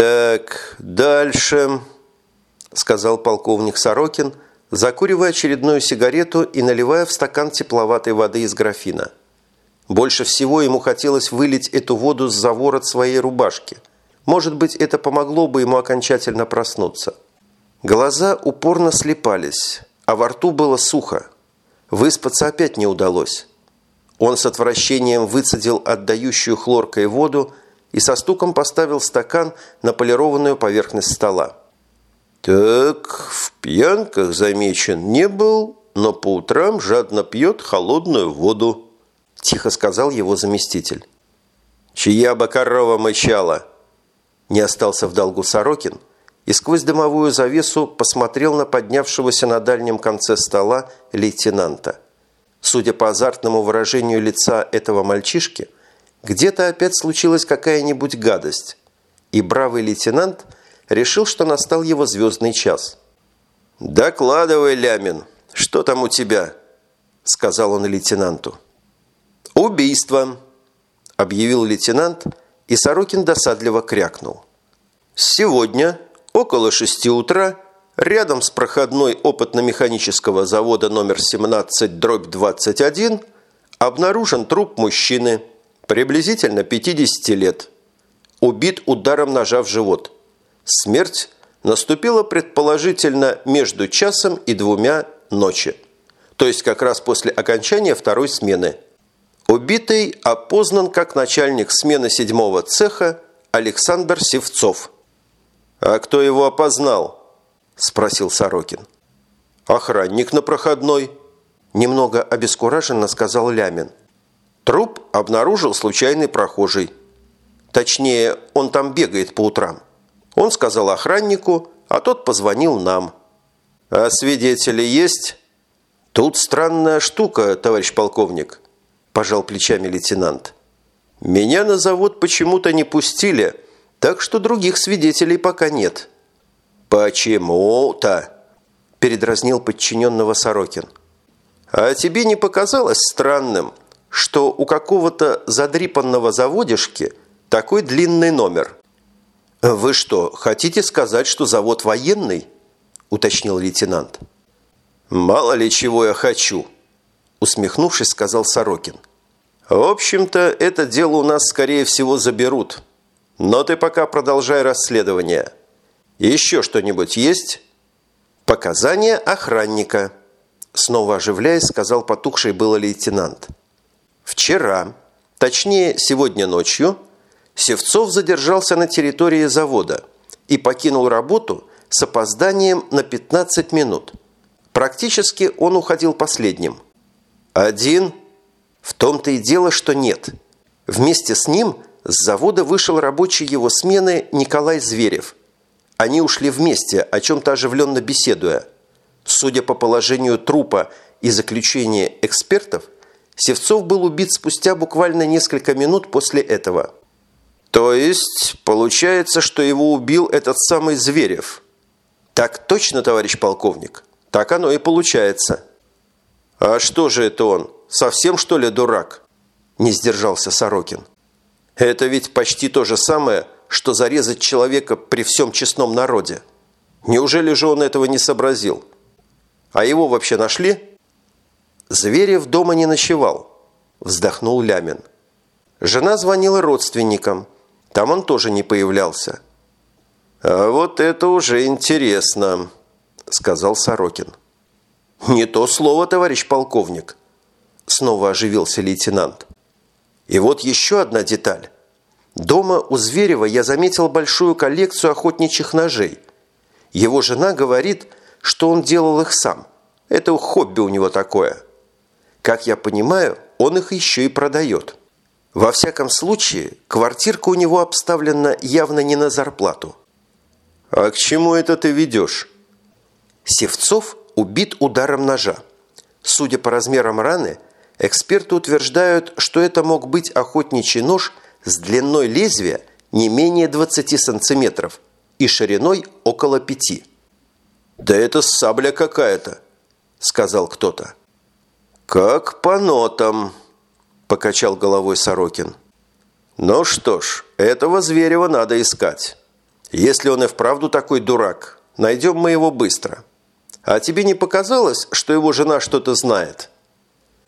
«Так, дальше», – сказал полковник Сорокин, закуривая очередную сигарету и наливая в стакан тепловатой воды из графина. Больше всего ему хотелось вылить эту воду с заворот своей рубашки. Может быть, это помогло бы ему окончательно проснуться. Глаза упорно слепались, а во рту было сухо. Выспаться опять не удалось. Он с отвращением выцедил отдающую хлоркой воду и со стуком поставил стакан на полированную поверхность стола. «Так, в пьянках замечен не был, но по утрам жадно пьет холодную воду», – тихо сказал его заместитель. «Чья бы корова мычала?» Не остался в долгу Сорокин и сквозь дымовую завесу посмотрел на поднявшегося на дальнем конце стола лейтенанта. Судя по азартному выражению лица этого мальчишки – где-то опять случилась какая-нибудь гадость, и бравый лейтенант решил, что настал его звездный час. «Докладывай, Лямин, что там у тебя?» – сказал он лейтенанту. «Убийство», – объявил лейтенант, и Сорокин досадливо крякнул. «Сегодня, около шести утра, рядом с проходной опытно-механического завода номер 17 дробь 21 обнаружен труп мужчины – приблизительно 50 лет. Убит ударом ножа в живот. Смерть наступила предположительно между часом и двумя ночи. То есть как раз после окончания второй смены. Убитый опознан как начальник смены седьмого цеха Александр Севцов. «А кто его опознал?» – спросил Сорокин. «Охранник на проходной», – немного обескураженно сказал Лямин. Труп обнаружил случайный прохожий. Точнее, он там бегает по утрам. Он сказал охраннику, а тот позвонил нам. А свидетели есть? Тут странная штука, товарищ полковник, пожал плечами лейтенант. Меня на завод почему-то не пустили, так что других свидетелей пока нет. Почему-то, передразнил подчиненного Сорокин. А тебе не показалось странным, что у какого-то задрипанного заводишки такой длинный номер. «Вы что, хотите сказать, что завод военный?» – уточнил лейтенант. «Мало ли чего я хочу», – усмехнувшись, сказал Сорокин. «В общем-то, это дело у нас, скорее всего, заберут. Но ты пока продолжай расследование. Еще что-нибудь есть?» «Показания охранника», – снова оживляясь, сказал потухший было лейтенант. Вчера, точнее сегодня ночью, Севцов задержался на территории завода и покинул работу с опозданием на 15 минут. Практически он уходил последним. Один? В том-то и дело, что нет. Вместе с ним с завода вышел рабочий его смены Николай Зверев. Они ушли вместе, о чем-то оживленно беседуя. Судя по положению трупа и заключения экспертов – Севцов был убит спустя буквально несколько минут после этого. То есть, получается, что его убил этот самый Зверев? Так точно, товарищ полковник. Так оно и получается. А что же это он? Совсем, что ли, дурак? Не сдержался Сорокин. Это ведь почти то же самое, что зарезать человека при всем честном народе. Неужели же он этого не сообразил? А его вообще нашли? Зверев дома не ночевал, вздохнул Лямин. Жена звонила родственникам, там он тоже не появлялся. «А вот это уже интересно», – сказал Сорокин. «Не то слово, товарищ полковник», – снова оживился лейтенант. «И вот еще одна деталь. Дома у Зверева я заметил большую коллекцию охотничьих ножей. Его жена говорит, что он делал их сам. Это хобби у него такое». Как я понимаю, он их еще и продает. Во всяком случае, квартирка у него обставлена явно не на зарплату. А к чему это ты ведешь? Севцов убит ударом ножа. Судя по размерам раны, эксперты утверждают, что это мог быть охотничий нож с длиной лезвия не менее 20 сантиметров и шириной около 5. «Да это сабля какая-то», – сказал кто-то. «Как по нотам», – покачал головой Сорокин. «Ну что ж, этого Зверева надо искать. Если он и вправду такой дурак, найдем мы его быстро. А тебе не показалось, что его жена что-то знает?»